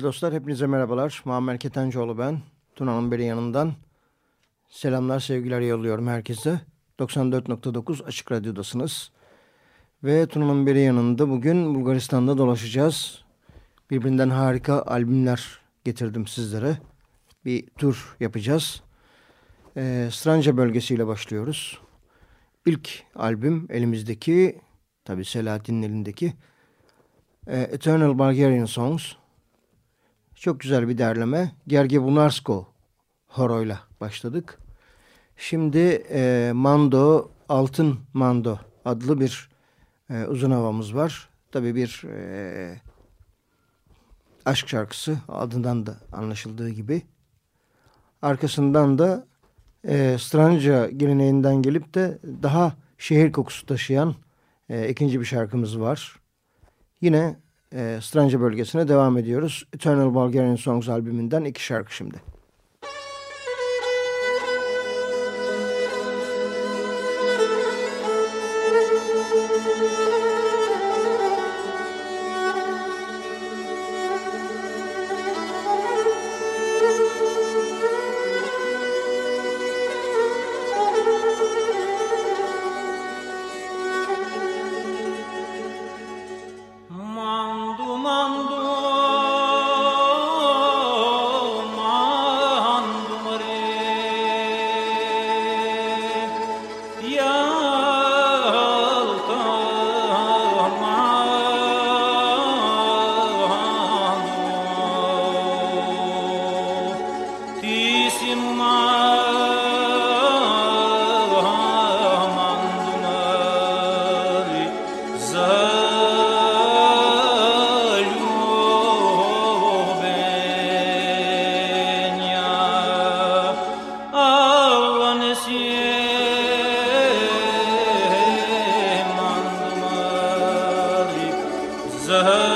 Değerli dostlar hepinize merhabalar. Muammer Ketencoğlu ben. Tuna'nın beri yanından selamlar sevgiler yolluyorum herkese. 94.9 Açık Radyo'dasınız. Ve Tuna'nın beri yanında bugün Bulgaristan'da dolaşacağız. Birbirinden harika albümler getirdim sizlere. Bir tur yapacağız. E, Stranca bölgesiyle başlıyoruz. İlk albüm elimizdeki, tabi Selahattin'in elindeki e, Eternal Bulgarian Songs. Çok güzel bir derleme. Gerge Bunarsko horoyla başladık. Şimdi e, Mando, Altın Mando adlı bir e, uzun havamız var. Tabii bir e, aşk şarkısı adından da anlaşıldığı gibi. Arkasından da e, Stranca geleneğinden gelip de daha şehir kokusu taşıyan e, ikinci bir şarkımız var. Yine e, Stranca bölgesine devam ediyoruz. Eternal Bulgarian Songs albümünden iki şarkı şimdi.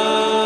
love.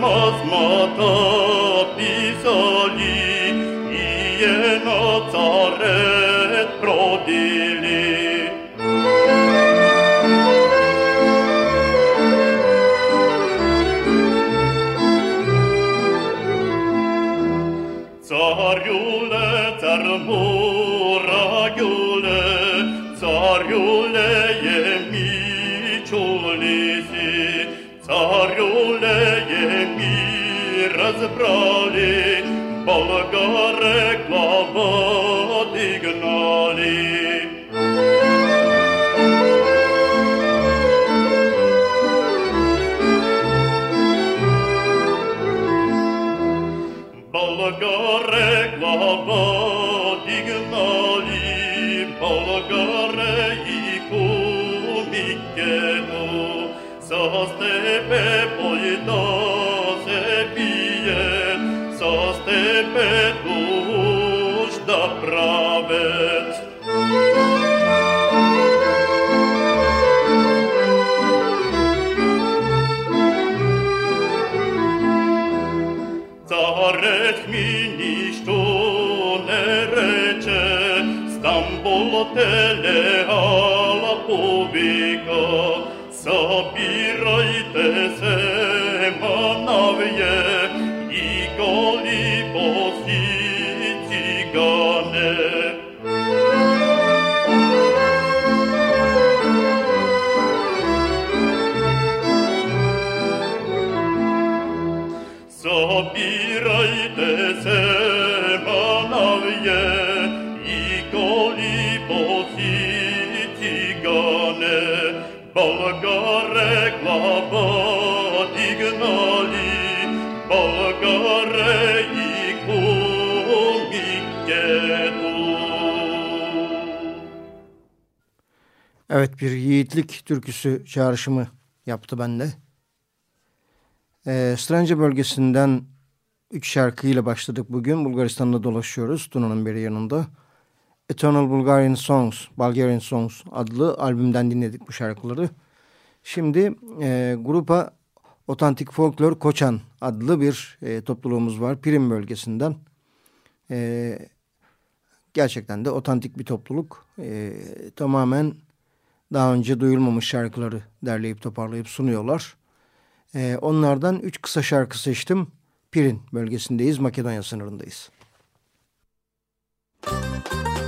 μαθηματά πίσω cele alla publica, sabirajte se manavje, i goli posi cigane. Sabirajte se Evet bir yiğitlik türküsü çağrışımı yaptı bende. Ee, Stranca bölgesinden üç şarkıyla başladık bugün. Bulgaristan'da dolaşıyoruz. Tuna'nın biri yanında. Eternal Bulgarian Songs, Bulgarian Songs adlı albümden dinledik bu şarkıları. Şimdi e, grupa Otantik Folklor Koçan adlı bir e, topluluğumuz var. Pirin bölgesinden. E, gerçekten de otantik bir topluluk. E, tamamen daha önce duyulmamış şarkıları derleyip toparlayıp sunuyorlar. E, onlardan üç kısa şarkı seçtim. Pirin bölgesindeyiz, Makedonya sınırındayız. Müzik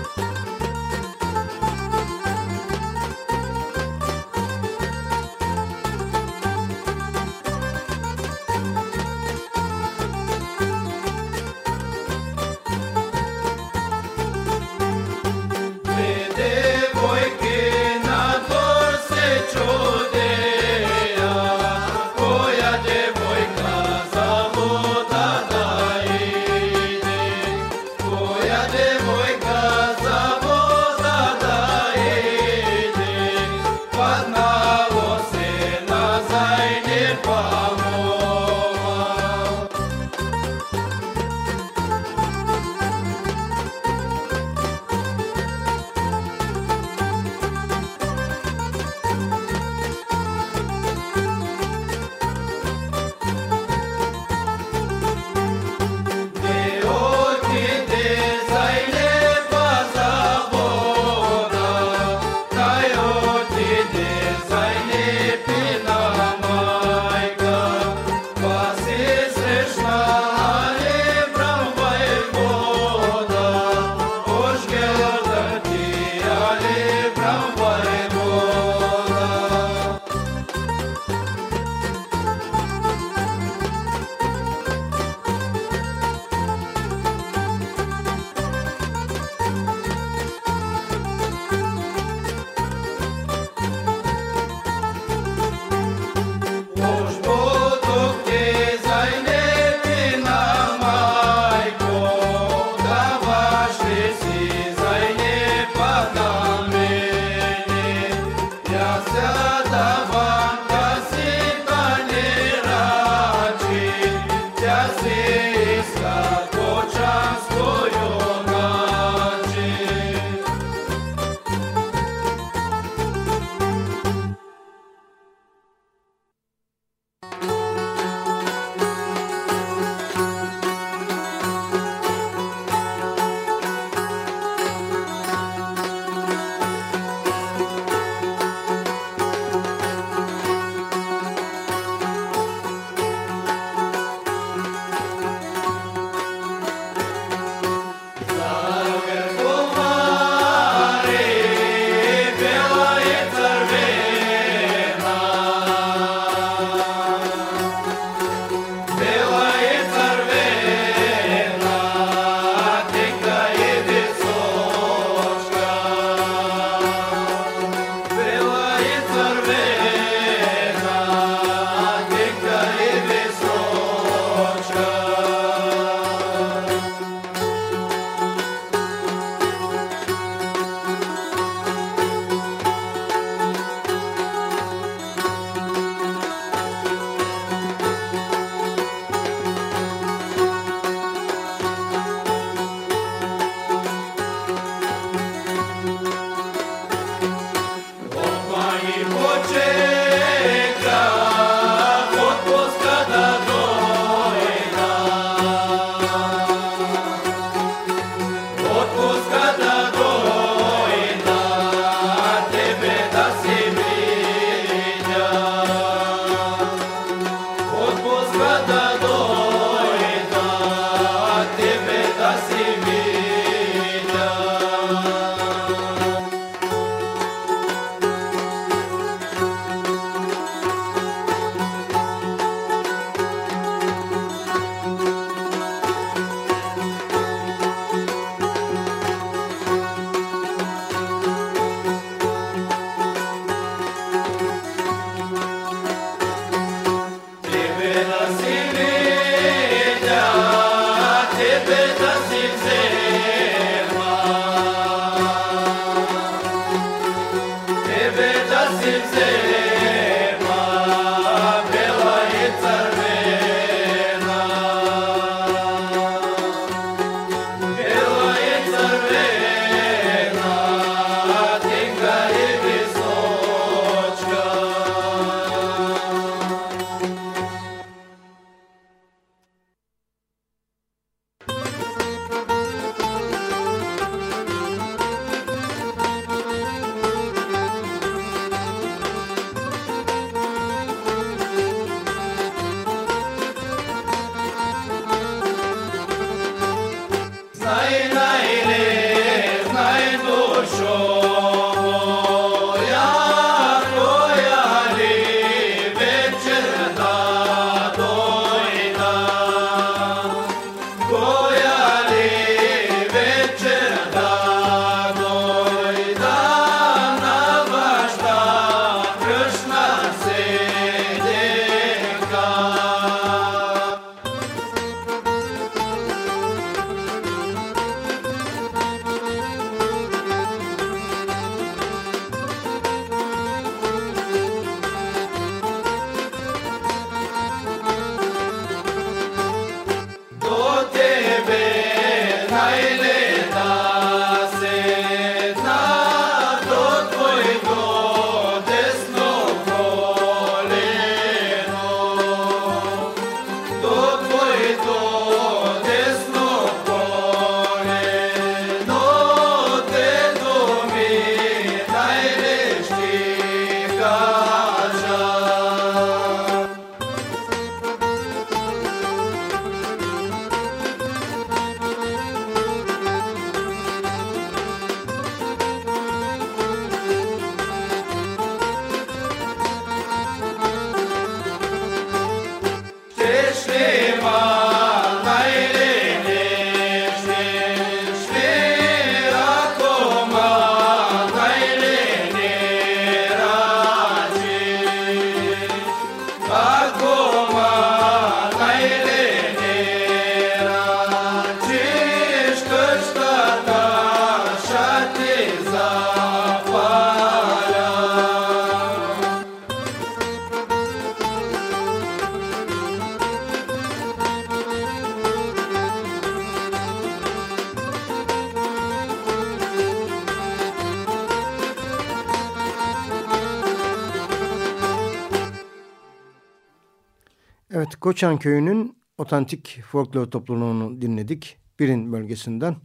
Koçan Köyü'nün otantik folklor topluluğunu dinledik. Birin bölgesinden.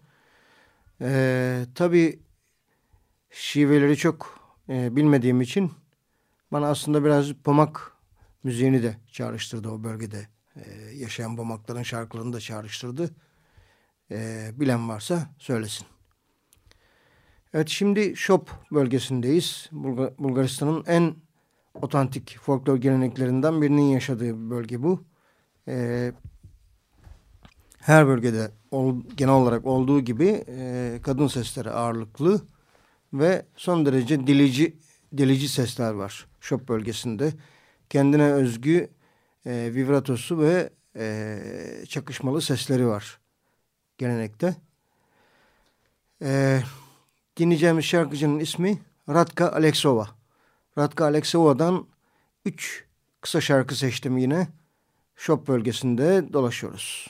Ee, tabii şiveleri çok e, bilmediğim için bana aslında biraz pomak müziğini de çağrıştırdı o bölgede. E, yaşayan pomakların şarkılarını da çağrıştırdı. E, bilen varsa söylesin. Evet şimdi Şop bölgesindeyiz. Bulgar Bulgaristan'ın en otantik folklor geleneklerinden birinin yaşadığı bölge bu. E, her bölgede ol, genel olarak olduğu gibi e, kadın sesleri ağırlıklı ve son derece dilici delici sesler var Şop bölgesinde. Kendine özgü e, vibratosu ve e, çakışmalı sesleri var gelenekte. E, dinleyeceğimiz şarkıcının ismi Radka Aleksova. Radka Aleksova'dan üç kısa şarkı seçtim yine. Şop bölgesinde dolaşıyoruz.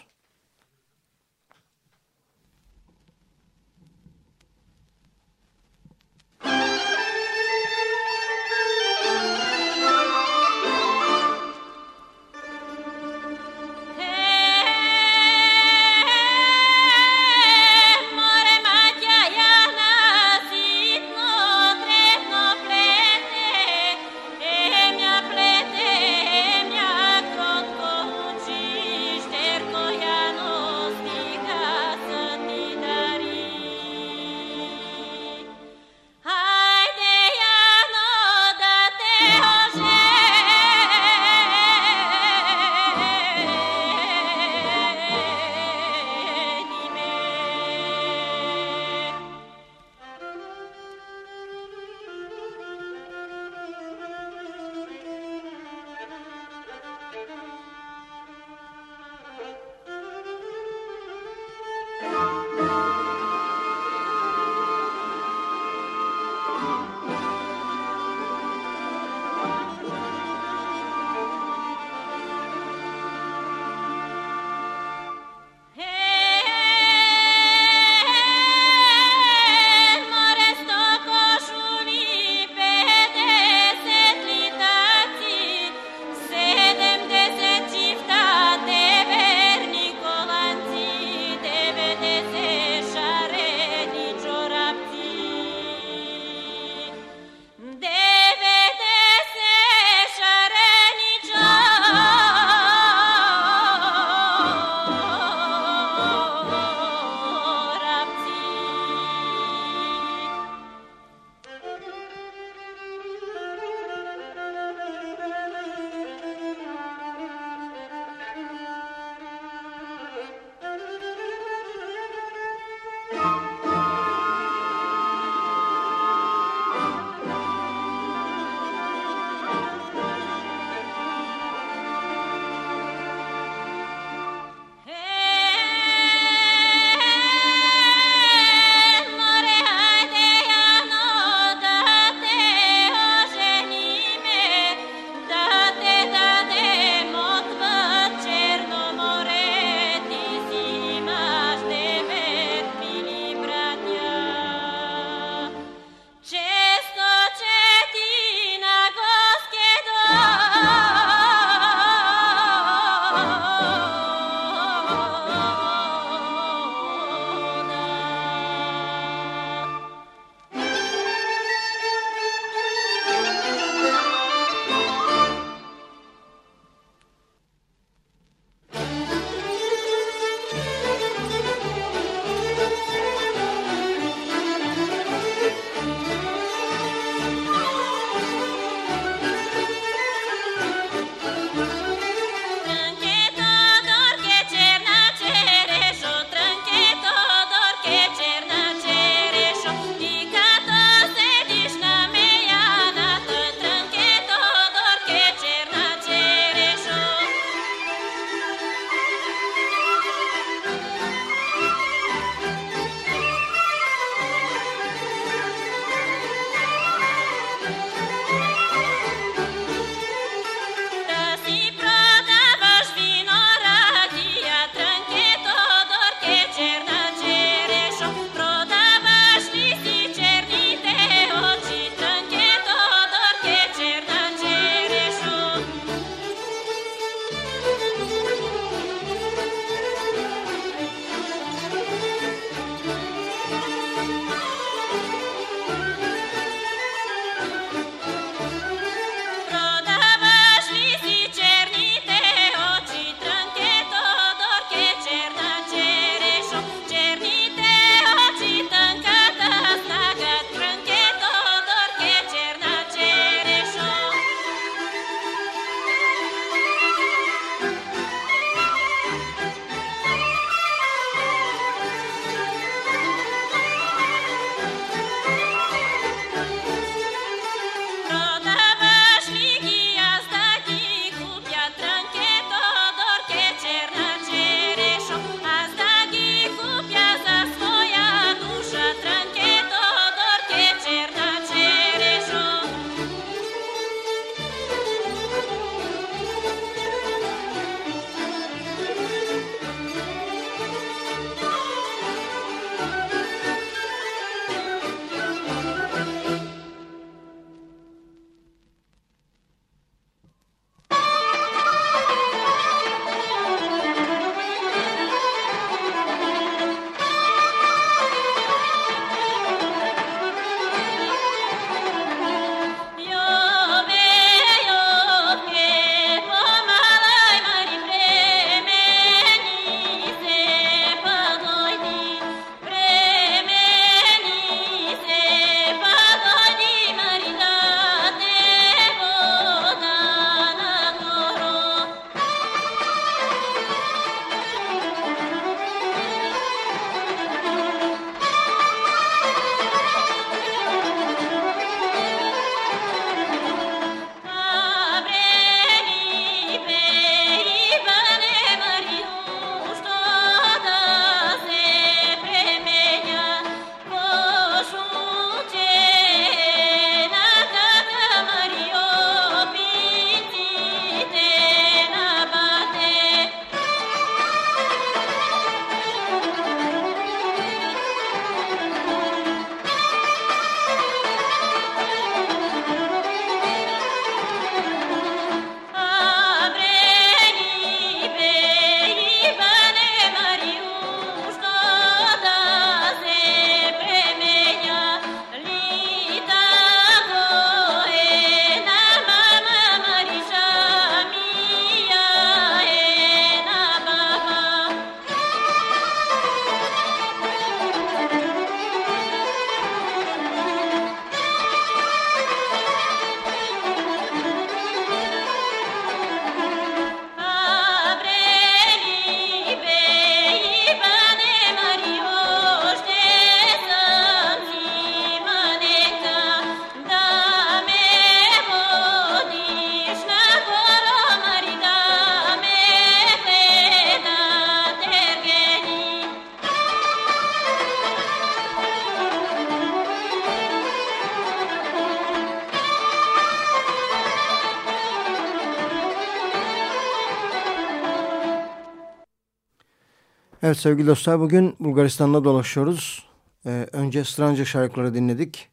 Evet sevgili dostlar bugün Bulgaristan'da dolaşıyoruz. Ee, önce Stranca şarkıları dinledik.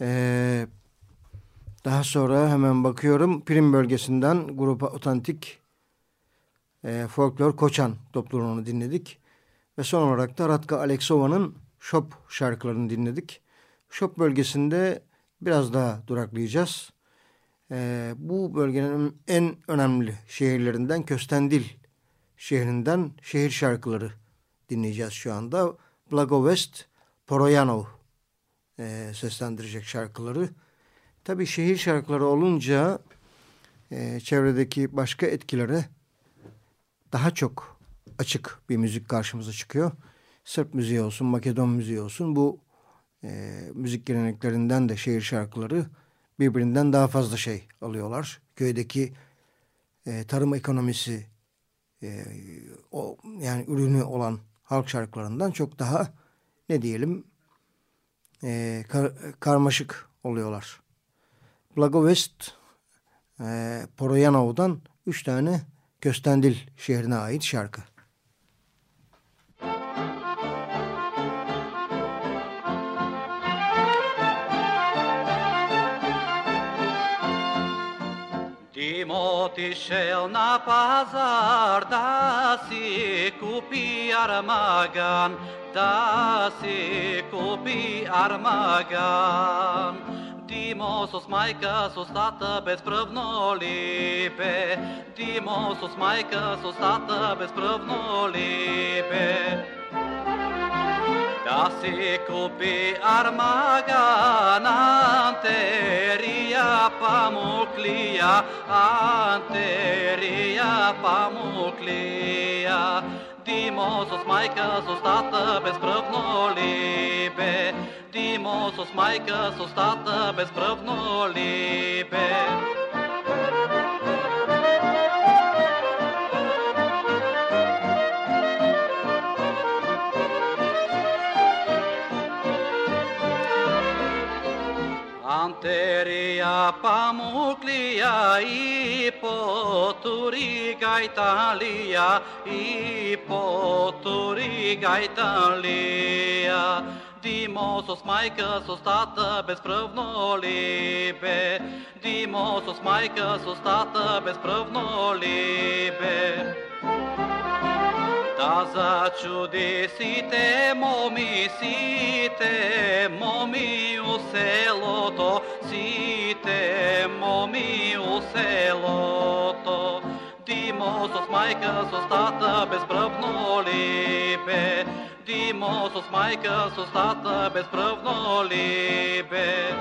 Ee, daha sonra hemen bakıyorum Prim bölgesinden grupa Otantik e, Folklor Koçan topluluğunu dinledik. Ve son olarak da Ratka Aleksova'nın Shop şarkılarını dinledik. Shop bölgesinde biraz daha duraklayacağız. Ee, bu bölgenin en önemli şehirlerinden Köstendil şehrinden şehir şarkıları dinleyeceğiz şu anda. Blagovest Poroyanov e, seslendirecek şarkıları. Tabii şehir şarkıları olunca e, çevredeki başka etkilere daha çok açık bir müzik karşımıza çıkıyor. Sırp müziği olsun, Makedon müziği olsun bu e, müzik geleneklerinden de şehir şarkıları birbirinden daha fazla şey alıyorlar. Köydeki e, tarım ekonomisi e, o yani ürünü olan halk şarkılarından çok daha ne diyelim e, kar, karmaşık oluyorlar. Blagovest e, Poroyanov'dan üç tane Köstendil şehrine ait şarkı. Otišel na pazar, да си купи армаган, да си купи армаган. Димо с майка с устата безкръвно липе, Димо с майка с устата безкръвно липе. Ja kupi armaga anteria pamuklia, anteria pamuklia. Димо с майка с устата безкръвно ли бе? Димо с майка с устата безкръвно ли? Материя, pamuklia и потури гайталия и потури гайталия. Димо с майка с устата безкръвно ли бе? Димо с майка с устата безкръвно ли бе? Да за чудесите, момисите, моми у селото, Момците, моми у селото, Димо с майка с устата безправно липе, Димо с майка с устата безправно липе.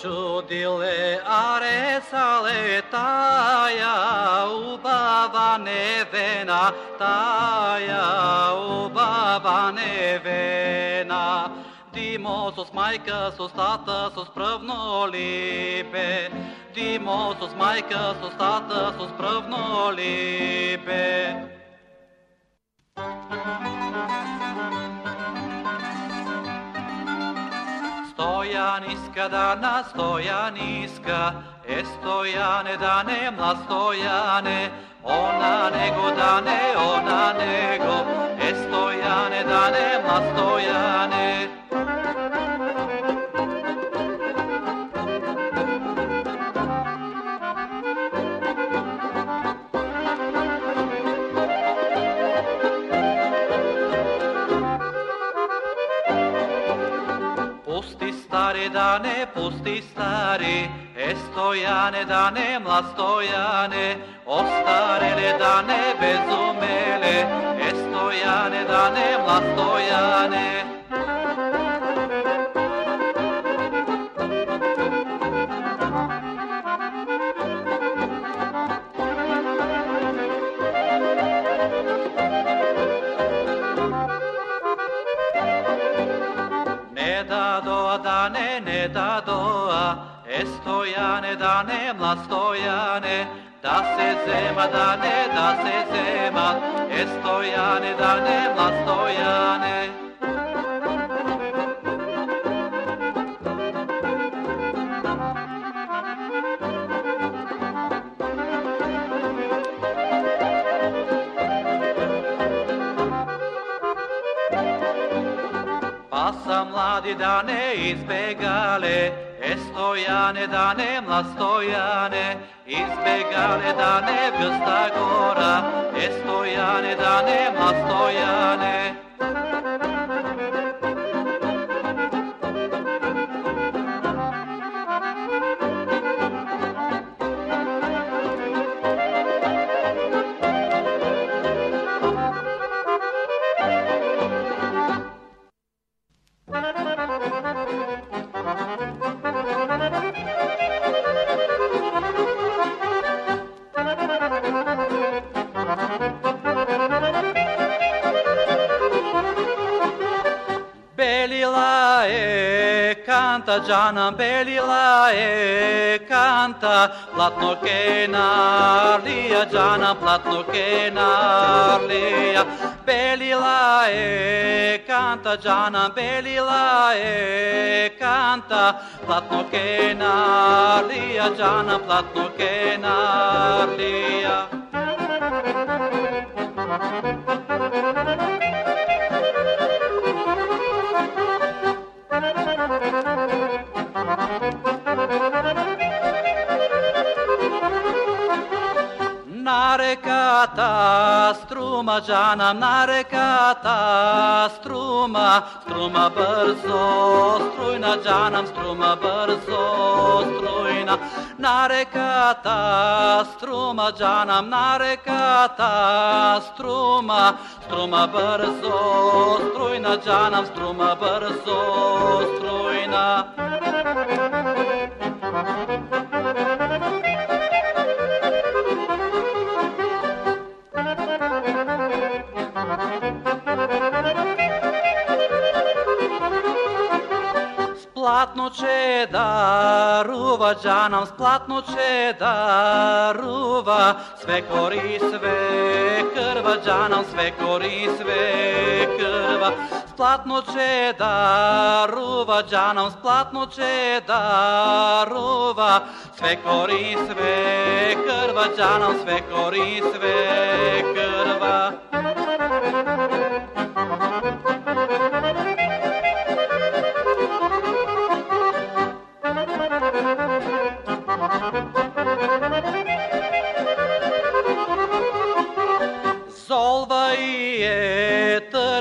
Чудиле аресале тая ubava nevena, тая убава невена. Димо с майка с устата с правно липе, Димо с майка с устата с правно липе. Libe. Stojaniska dana, stojaniska, e stojane dane, mla ona nego dane, ona nego, e dane, mla. stare dane, pusti stare, estojane dane, mlastojane, ostarele dane, bezumele, estojane dane, mlastojane. Dane, ne da doa, e stojane dane, mla stojane, da se zema dane, da se zema, e stojane dane, mla stojane. mladi dane izbegale, estojane dane mlastojane, izbegale dane vrsta gora, estojane dane mlastojane. Gianna Belila e canta, platno che narlia, Gianna platno che narlia, Belila e canta, Gianna Belila e canta, platno che narlia, Gianna platno che narlia. kata struma, Jana mnare kata struma, struma brzo, strujna, Janam struma brzo, strujna, nare kata struma, Janam nare kata struma, struma brzo, strujna, Janam struma brzo, strujna. Splatno će daruva, džanam splatno će daruva, sve kori sve krva, džanam sve kori sve krva. Splatno će daruva, džanam splatno će daruva, sve kori sve krva, džanam sve kori sve krva.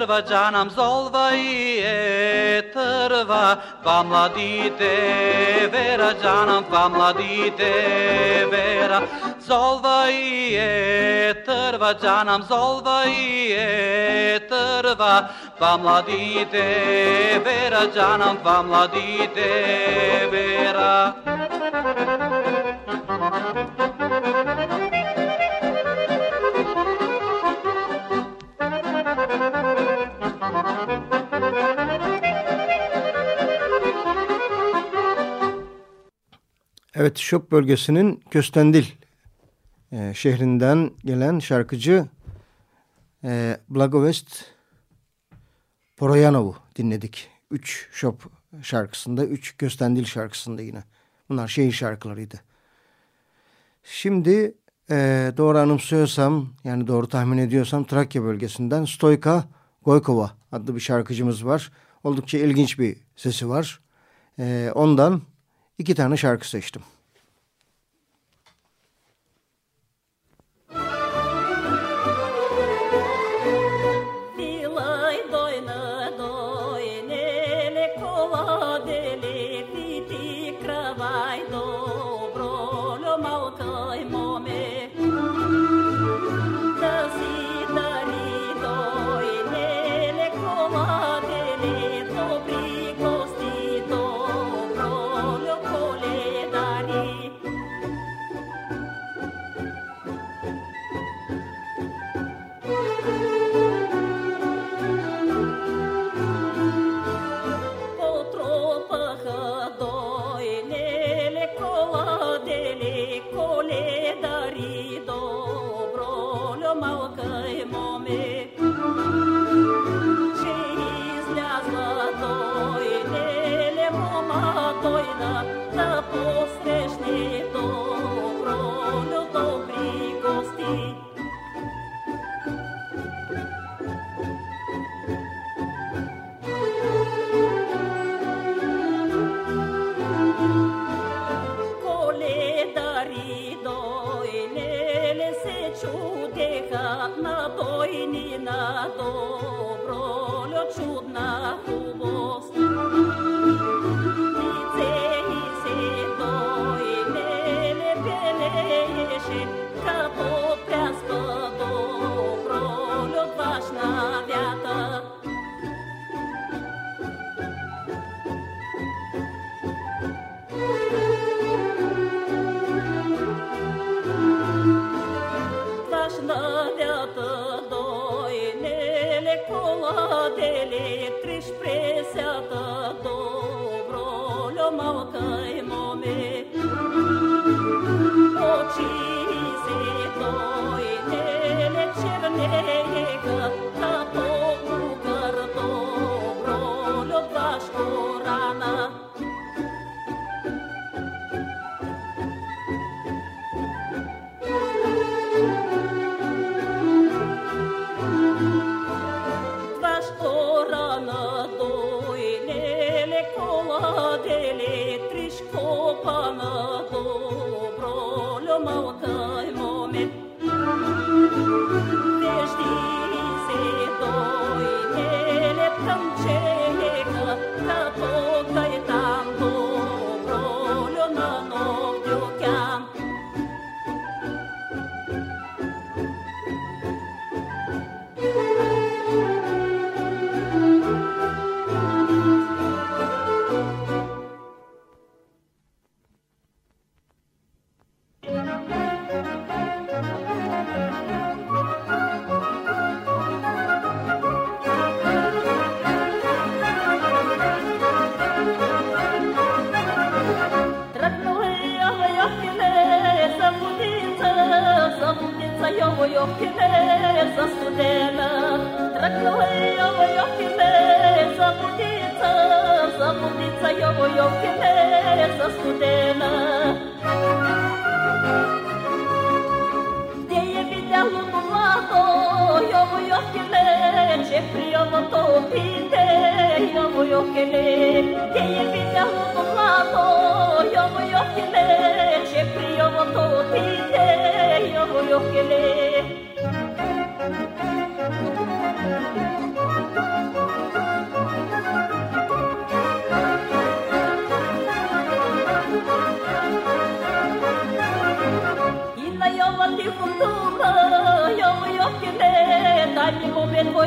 Trva, džanam zolva i je trva, pa mladite vera, džanam pa mladite vera. Zolva i je trva, džanam zolva i je trva, pa mladite vera, džanam pa mladite vera. Evet Şop bölgesinin Köstendil e, şehrinden gelen şarkıcı e, Blagovest Poroyanov'u dinledik. Üç Şop şarkısında, üç Köstendil şarkısında yine. Bunlar şehir şarkılarıydı. Şimdi e, doğru anımsıyorsam, yani doğru tahmin ediyorsam Trakya bölgesinden Stoyka Goykova adlı bir şarkıcımız var. Oldukça ilginç bir sesi var. E, ondan iki tane şarkı seçtim.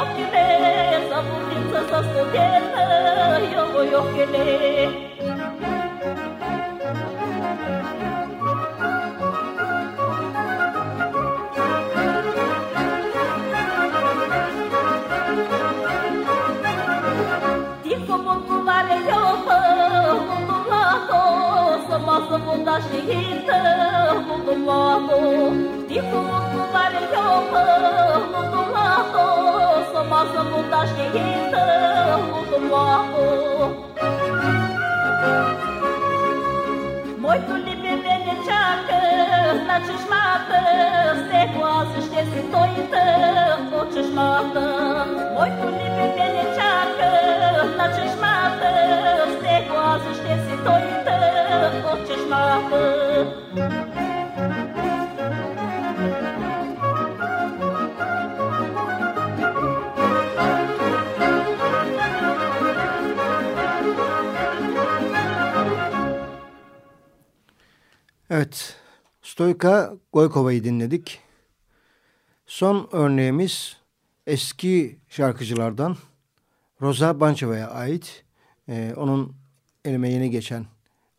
orchile, o buvință să o eu voi orchile. să funda și hită, mundul lato, din fundul mare eu, mundul lato, nossa vontade terrena do morro. Muito livre venetiaca na desmata, cegosos desse toitão desmata. Muito livre venetiaca na desmata, cegosos desse toitão desmata. Evet. Stoyka Goykova'yı dinledik. Son örneğimiz eski şarkıcılardan Rosa Bancheva'ya ait. Ee, onun elime yeni geçen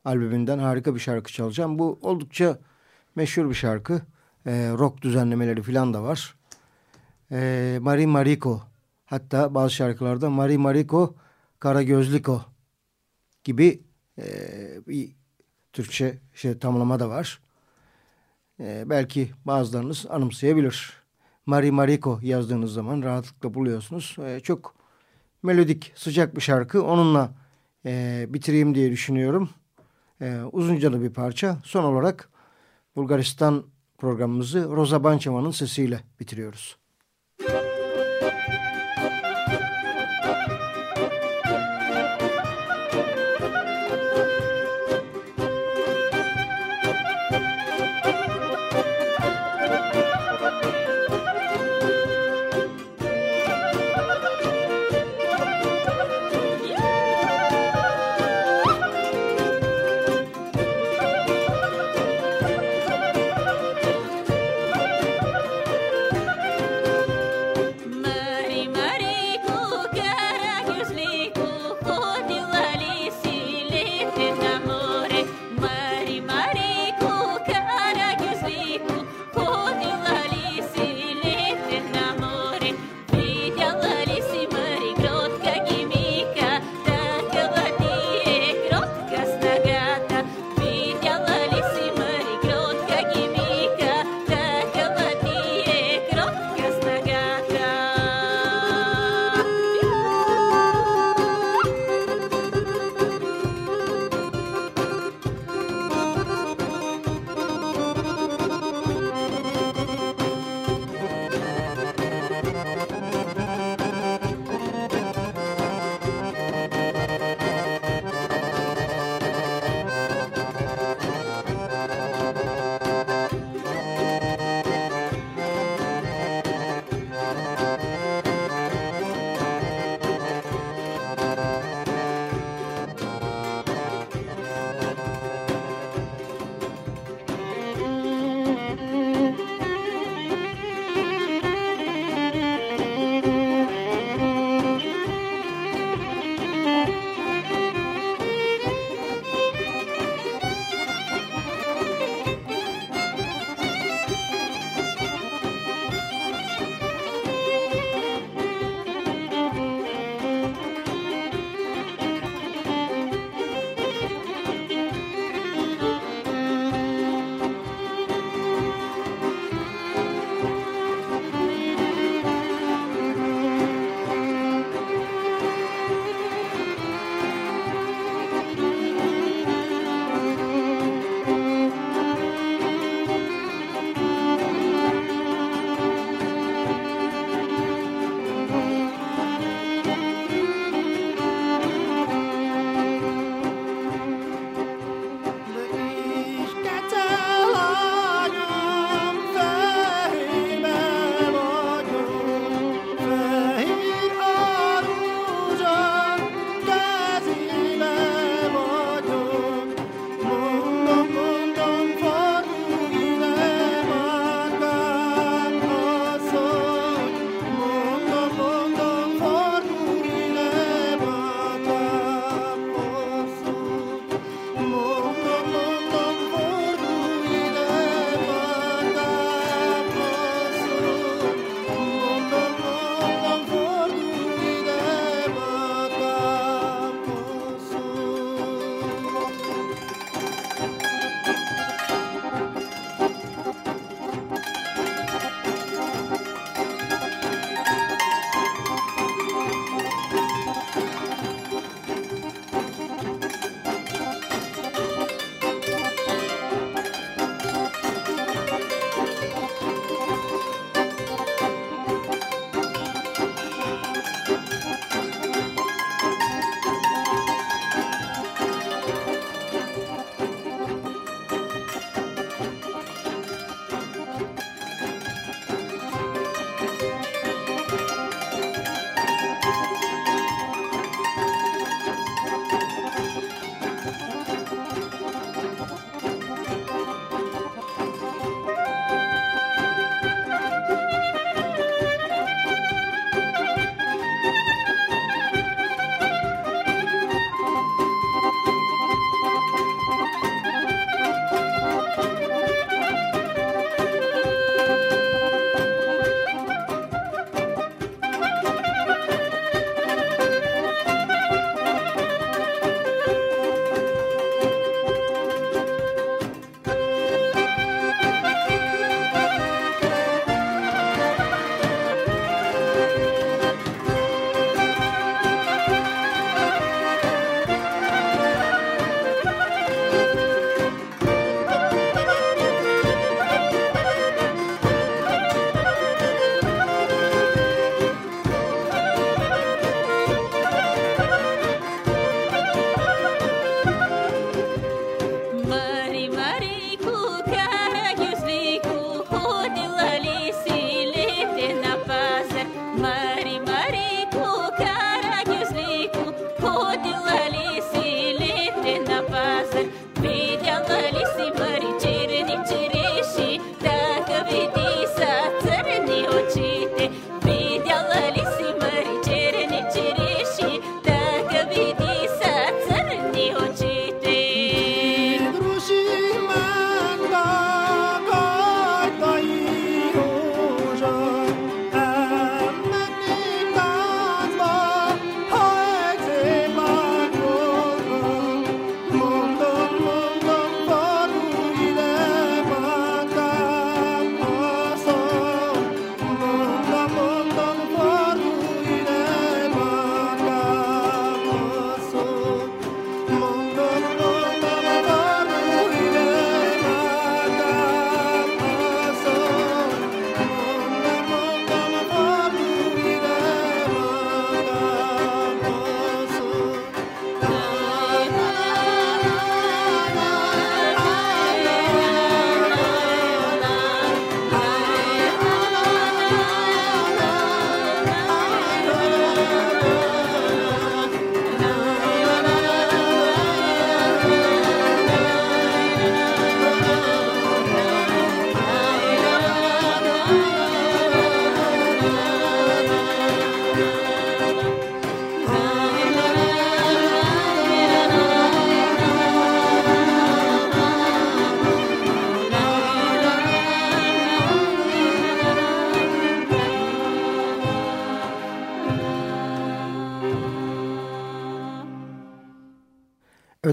albümünden harika bir şarkı çalacağım. Bu oldukça meşhur bir şarkı. Ee, rock düzenlemeleri falan da var. Ee, Mari Mariko hatta bazı şarkılarda Mari Mariko Kara Gözliko gibi e, bir Türkçe şey tamlama da var. Ee, belki bazılarınız anımsayabilir. Mari Mariko yazdığınız zaman rahatlıkla buluyorsunuz. Ee, çok melodik, sıcak bir şarkı. Onunla e, bitireyim diye düşünüyorum. Ee, uzunca da bir parça. Son olarak Bulgaristan programımızı Roza Bançaman'ın sesiyle bitiriyoruz.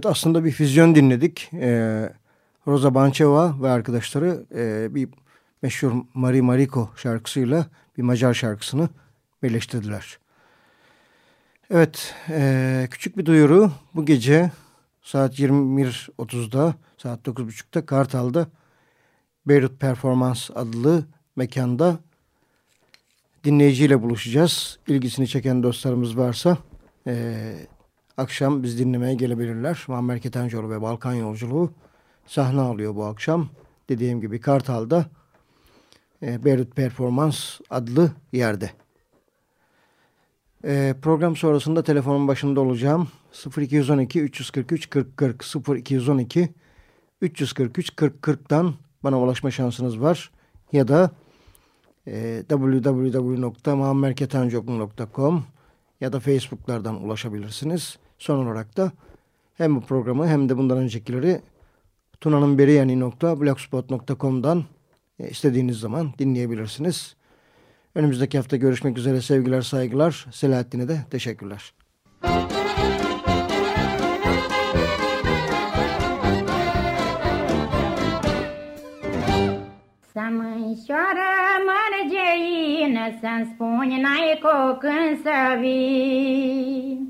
Evet aslında bir füzyon dinledik. Ee, Rosa Bancheva ve arkadaşları e, bir meşhur Mari Mariko şarkısıyla bir Macar şarkısını birleştirdiler. Evet e, küçük bir duyuru bu gece saat 21.30'da saat 9.30'da Kartal'da Beyrut Performans adlı mekanda dinleyiciyle buluşacağız. İlgisini çeken dostlarımız varsa e, akşam biz dinlemeye gelebilirler. Muammer Ketencoğlu ve Balkan Yolculuğu sahne alıyor bu akşam. Dediğim gibi Kartal'da e, Beyrut Performans adlı yerde. E, program sonrasında telefonun başında olacağım. 0212 343 40 40 0212 343 40 40'dan bana ulaşma şansınız var. Ya da e, www.muammerketancoklu.com ya da Facebook'lardan ulaşabilirsiniz. Son olarak da hem bu programı hem de bundan öncekileri tunanınberiyani.blogspot.com'dan e, istediğiniz zaman dinleyebilirsiniz. Önümüzdeki hafta görüşmek üzere sevgiler saygılar. Selahattin'e de teşekkürler. Să mărgeină, Să-mi spuni n-ai cu când să vii.